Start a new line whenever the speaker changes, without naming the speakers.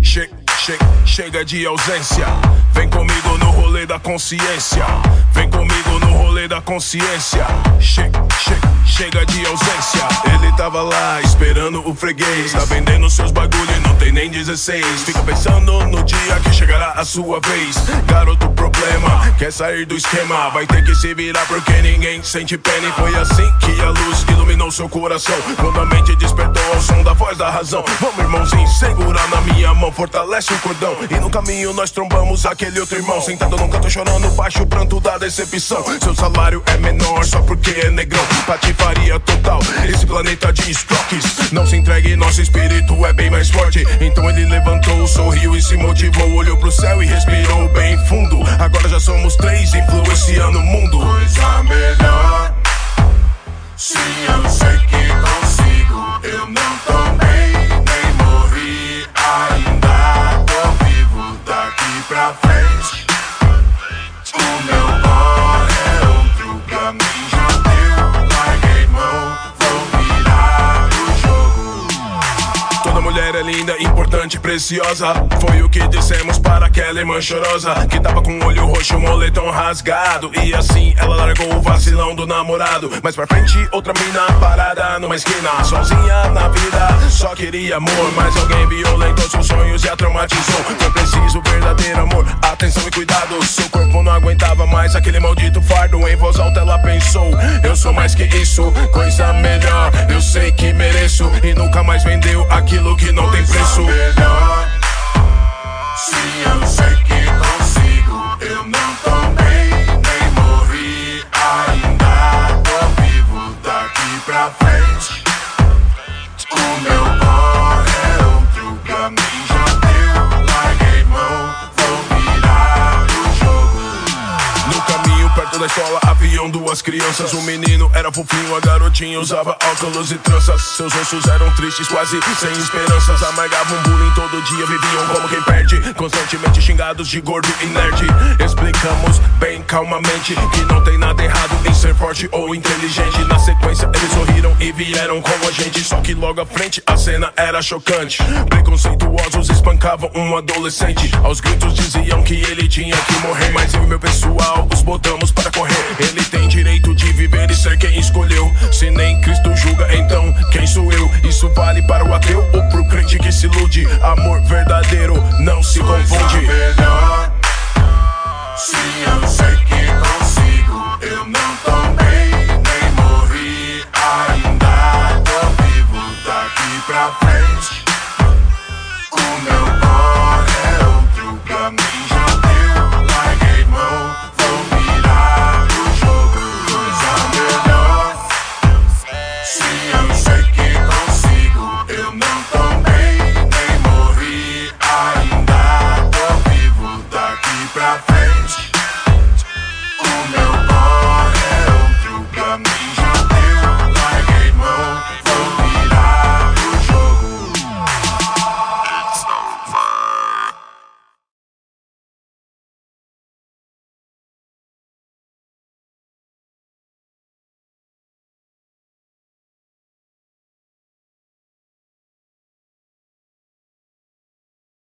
Che che chega de ausência. Vem comigo no consciência. Vem comigo no rolê da consciência. Che che chega de ausência. Ele tava lá esperando o freguês. Tá vendendo seus bagulho e não tem nem 16. Fica pensando no dia que chegará a sua vez. Garoto, problema, quer sair do esquema. Vai ter que se virar porque ninguém sente pena. E foi assim que a luz iluminou seu coração. Quando a mente despertou ao som da voz da razão. Vamos, irmãozinho, segurar na minha mão, fortalece o cordão. E no caminho nós trombamos aquele outro irmão. Sentado num canto chorando, baixo o pranto da decepção. Seu salário é menor só porque é negrão. Patifaria total, esse planeta de estoques. Não se entregue, nosso espírito é bem mais forte. Então ele levantou, sorriu e se motivou. Olhou pro céu e respirou bem fundo. Agora já somos três, influenciando o mundo.
Coisa melhor. Sim, eu sei que consigo. Eu não tomei nem morri. Ainda tô vivo daqui pra frente.
Linda, importante, preciosa. Foi o que dissemos para aquela irmã chorosa. Que tava com o olho roxo, moletom rasgado. E assim ela largou o vacilão do namorado. Mais pra frente, outra mina parada numa esquina. Sozinha na vida, só queria amor. Mas alguém violentou seus sonhos e a traumatizou. Foi preciso verdadeiro amor, atenção e cuidado. Seu corpo não aguentava mais aquele maldito fardo. Em voz alta ela pensou: Eu sou mais que isso, coisa melhor. Mais vendeu aquilo que não tem preço.
melhor. Sim, eu sei que consigo. Eu não tomei nem morri. Ainda tô vivo daqui pra frente.
Perto da escola haviam duas crianças. O menino era fofinho, a garotinha usava óculos e tranças. Seus rostos eram tristes, quase sem esperanças. Amargavam bullying todo dia, viviam como quem perde. Constantemente xingados de gordo e nerd. Explicamos bem calmamente que não tem nada errado em ser forte ou inteligente. Na sequência, vieram com a gente. Só que logo à frente a cena era chocante. Preconceituosos espancavam um adolescente. Aos gritos diziam que ele tinha que morrer. Mas eu e meu pessoal os botamos para correr. Ele tem direito de viver e ser quem escolheu. Se nem Cristo julga, então quem sou eu? Isso vale para o ateu ou pro crente que se ilude? Amor verdadeiro não se
Coisa